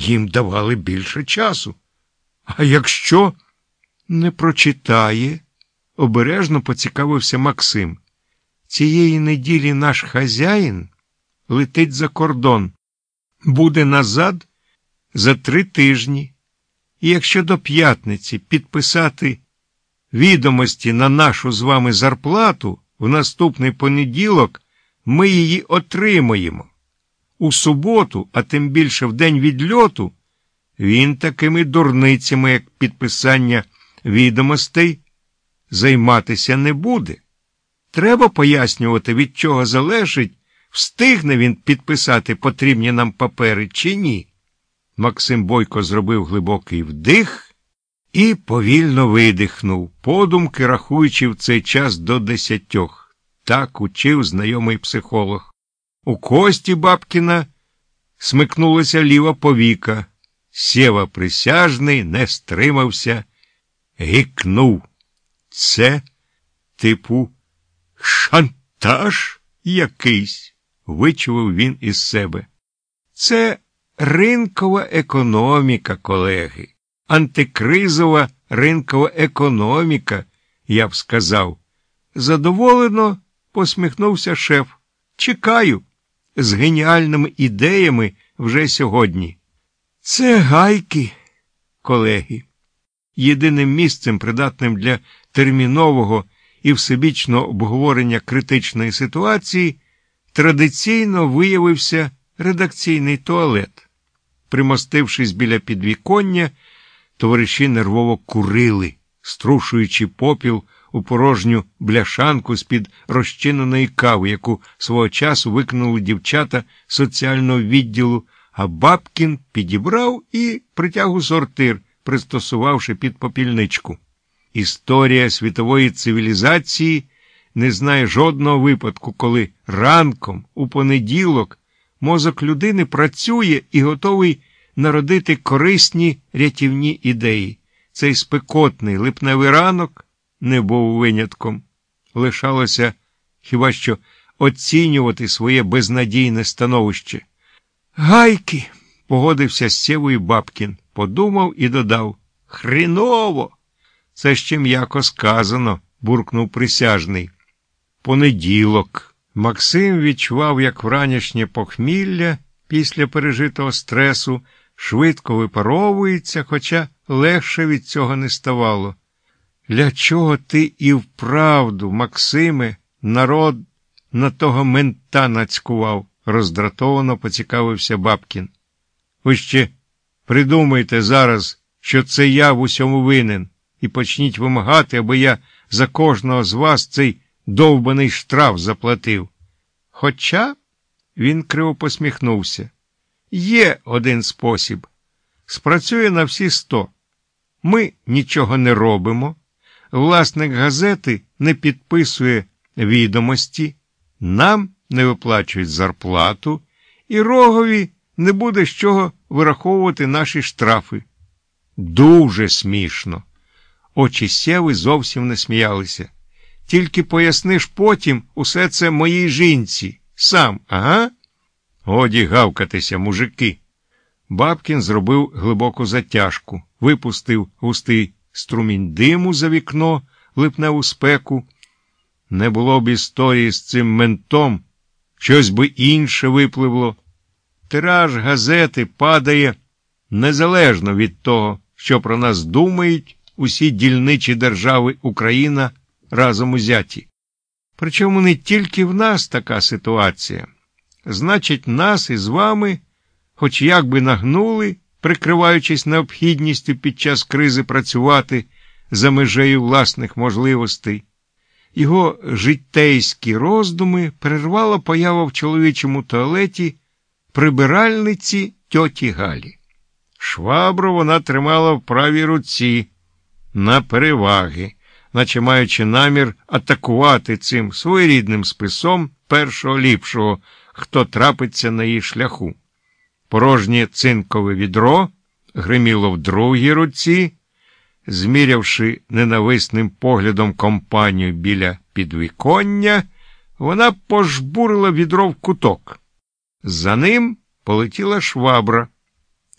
їм давали більше часу. А якщо не прочитає, обережно поцікавився Максим. Цієї неділі наш хазяїн летить за кордон, буде назад за три тижні. І якщо до п'ятниці підписати відомості на нашу з вами зарплату в наступний понеділок, ми її отримаємо. У суботу, а тим більше в день відльоту, він такими дурницями, як підписання відомостей, займатися не буде. Треба пояснювати, від чого залежить, встигне він підписати потрібні нам папери чи ні. Максим Бойко зробив глибокий вдих і повільно видихнув, подумки рахуючи в цей час до десятьох. Так учив знайомий психолог. У кості Бабкіна смикнулася ліва повіка. Сєва присяжний не стримався, гікнув. Це, типу, шантаж якийсь, вичував він із себе. Це ринкова економіка, колеги, антикризова ринкова економіка, я б сказав. Задоволено посміхнувся шеф. Чекаю, з геніальними ідеями вже сьогодні. Це гайки, колеги. Єдиним місцем, придатним для термінового і всебічного обговорення критичної ситуації, традиційно виявився редакційний туалет. Примостившись біля підвіконня, товариші нервово курили, струшуючи попіл у порожню бляшанку з-під розчиненої кави, яку свого часу викинули дівчата соціального відділу, а Бабкін підібрав і притяг у сортир, пристосувавши під попільничку. Історія світової цивілізації не знає жодного випадку, коли ранком, у понеділок, мозок людини працює і готовий народити корисні рятівні ідеї. Цей спекотний липневий ранок не був винятком. Лишалося хіба що оцінювати своє безнадійне становище. Гайки, погодився з сєвою Бабкін, подумав і додав Хріново! Це ще м'яко сказано, буркнув присяжний. Понеділок. Максим відчував, як вранішнє похмілля після пережитого стресу швидко випаровується, хоча легше від цього не ставало. Для чого ти і вправду, Максиме, народ на того мента нацькував? роздратовано поцікавився Бабкін. Ви ще придумайте зараз, що це я в усьому винен, і почніть вимагати, аби я за кожного з вас цей довбаний штраф заплатив. Хоча він криво посміхнувся. Є один спосіб. Спрацює на всі сто. Ми нічого не робимо. Власник газети не підписує відомості, нам не виплачують зарплату, і рогові не буде з чого вираховувати наші штрафи. Дуже смішно. Очі сєви зовсім не сміялися. Тільки поясниш потім усе це моїй жінці. Сам, ага? Годі гавкатися, мужики. Бабкін зробив глибоку затяжку, випустив густий струмінь диму за вікно, липневу спеку. Не було б історії з цим ментом, щось би інше випливло. Тираж газети падає незалежно від того, що про нас думають усі дільничі держави Україна разом узяті. Причому не тільки в нас така ситуація. Значить, нас із вами, хоч як би нагнули, прикриваючись необхідністю під час кризи працювати за межею власних можливостей. Його життейські роздуми перервала поява в чоловічому туалеті прибиральниці тьоті Галі. Швабру вона тримала в правій руці на переваги, наче маючи намір атакувати цим своєрідним списом першого ліпшого, хто трапиться на її шляху. Порожнє цинкове відро гриміло в другій руці, змірявши ненависним поглядом компанію біля підвіконня, вона пожбурила відро в куток. За ним полетіла швабра.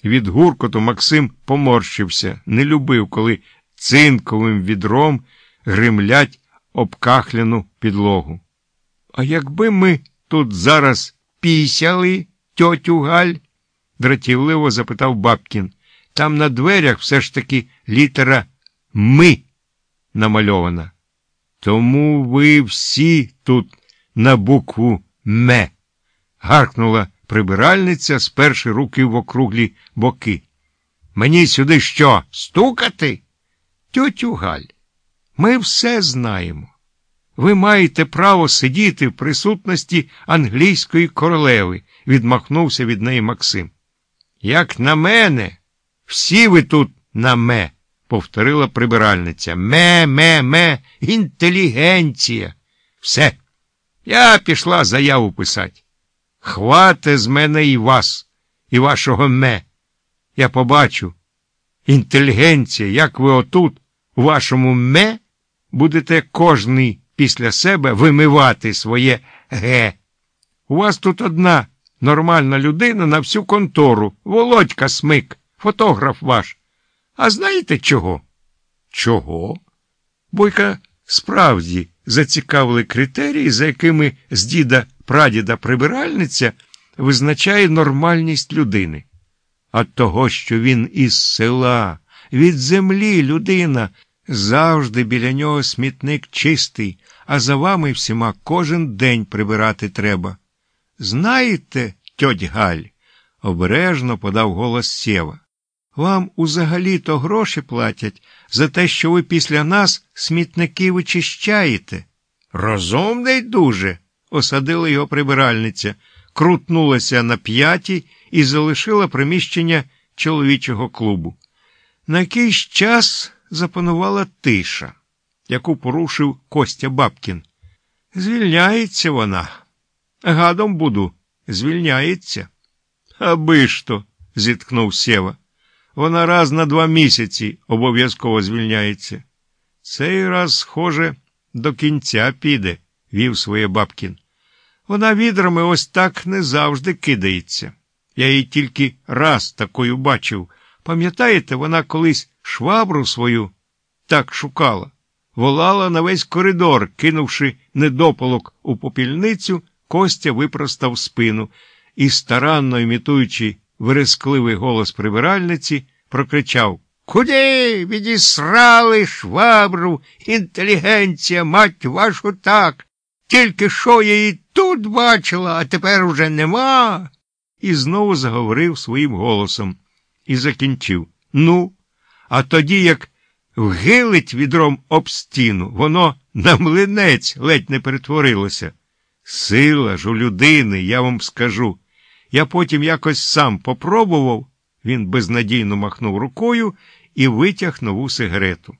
Від гуркоту Максим поморщився, не любив, коли цинковим відром гримлять обкахляну підлогу. А якби ми тут зараз пісяли, тьотю Галь? Дратівливо запитав Бабкін. Там на дверях все ж таки літера Ми намальована. Тому ви всі тут на букву Ме. гаркнула прибиральниця, сперши руки в округлі боки. Мені сюди що? Стукати? Тьотю Галь, ми все знаємо. Ви маєте право сидіти в присутності англійської королеви, відмахнувся від неї Максим. Як на мене, всі ви тут на ме, повторила прибиральниця. Ме, ме, ме, інтелігенція. Все. Я пішла заяву писати. Хвате з мене і вас, і вашого ме. Я побачу. Інтелігенція, як ви отут, у вашому ме, будете кожний після себе вимивати своє ге. У вас тут одна нормальна людина на всю контору, Володька Смик, фотограф ваш. А знаєте чого? Чого? Бойка справді зацікавили критерії, за якими з діда прадіда прибиральниця визначає нормальність людини. А того, що він із села, від землі людина, завжди біля нього смітник чистий, а за вами всіма кожен день прибирати треба. Знаєте, тьоть Галь, обережно подав голос Сєва. Вам узагалі то гроші платять за те, що ви після нас смітники вичищаєте. Розумний дуже, осадила його прибиральниця, крутнулася на п'яті і залишила приміщення чоловічого клубу. На якийсь час запанувала тиша, яку порушив Костя Бабкін. Звільняється вона. Гадом буду, звільняється. Аби ж то, зіткнув Сєва. Вона раз на два місяці обов'язково звільняється. Цей раз, схоже, до кінця піде, вів своє Бабкін. Вона відрами ось так не завжди кидається. Я її тільки раз такою бачив. Пам'ятаєте, вона колись швабру свою так шукала, волала на весь коридор, кинувши недопалок у попільницю, Костя випростав спину і, старанно імітуючи верескливий голос прибиральниці, прокричав Куди відісрали швабру, інтелігенція, мать вашу так? Тільки що я її тут бачила, а тепер уже нема. І знову заговорив своїм голосом і закінчив. Ну, а тоді, як вгилить відром об стіну, воно на млинець ледь не перетворилося. Сила ж у людини, я вам скажу. Я потім якось сам попробував, він безнадійно махнув рукою і витяг нову сигарету.